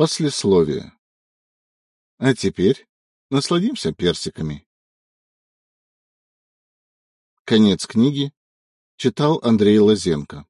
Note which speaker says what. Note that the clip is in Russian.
Speaker 1: Послесловие. А теперь насладимся персиками. Конец книги. Читал Андрей Лозенко.